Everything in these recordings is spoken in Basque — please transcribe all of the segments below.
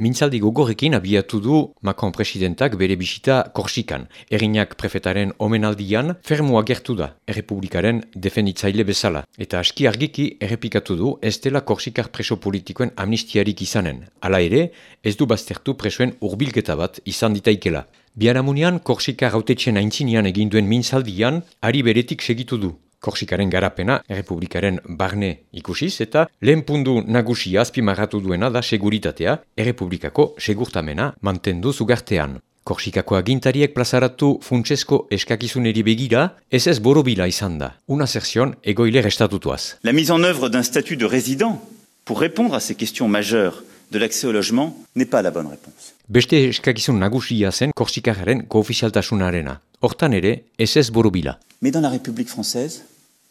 Mintzaldi gogorekin abiatu du Macron presidentak bere bisita Korsikan. Erinak prefetaren omenaldian fermua gertu da, errepublikaren defenditzaile bezala. Eta aski argiki errepikatu du ez dela Korsikar preso politikoen amnistiarik izanen. Hala ere, ez du baztertu presoen urbilketa bat izan ditaikela. Biaramunian, Korsikar hautetxen aintzinean eginduen mintzaldian, ari beretik segitu du. Korsikaren garapena, errepublikaren barne ikusiz, eta lehen pundu nagusia azpimarratu duena da seguritatea, errepublikako segurtamena mantendu zugartean. Korsikako agintariek plazaratu funtsesko eskakizuneri begira, ez ez borobila izan da. Una zerzion egoile restatutuaz. La mise en œuvre d'un statut de résident pour répondre à ces questions majeures de l'accès au logement n'est pas la bonne réponse. Beste eskakizun nagusia zen Korsikaren koofizialtasunarena. Hortan ere, ez ez borobila. Mais dans la République française,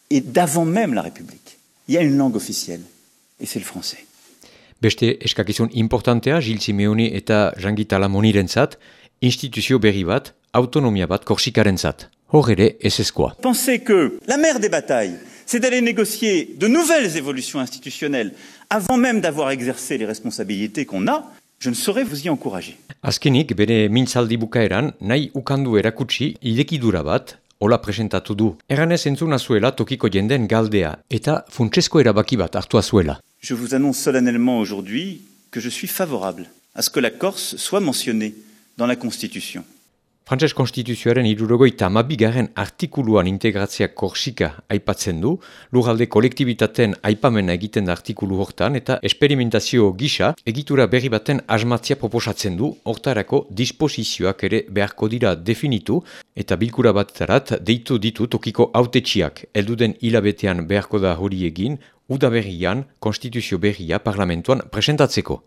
et d'avant même la République, il y a une langue officielle, et c'est le français. Beste eskakizun importantea Gil Simeoni eta Jangi Talamonirentzat, instituzio berri bat, autonomia bat Korsikarentzat. Hor ere. Pensez que la mère des batailles, c'est d'aller négocier de nouvelles évolutions institutionnelles avant même d'avoir exercé les responsabilités qu'on a, je ne saurais vous y encourager. Azkenik, bere mintzaldi bukaeran, nahi ukandu erakutsi idekidura bat, hola presentatu du. Eranez entzuna zuela tokiko jenden galdea, eta funtsesko erabaki bat hartua zuela. Je vous annonce solennellement aujourd'hui que je suis favorable à ce que la Corse soit mentionnée dans la Constitution. Frantses konstituzioaren irurogoita amabigaren artikuluan integratzea korsika aipatzen du, lurralde kolektibitaten aipamena egiten da artikulu hortan eta esperimentazio gisa egitura berri baten asmatzia proposatzen du, hortarako disposizioak ere beharko dira definitu eta bilkura baterat deitu ditu tokiko autetxiak elduden hilabetean beharko da hori egin, udaberrian konstituzio berria parlamentuan presentatzeko.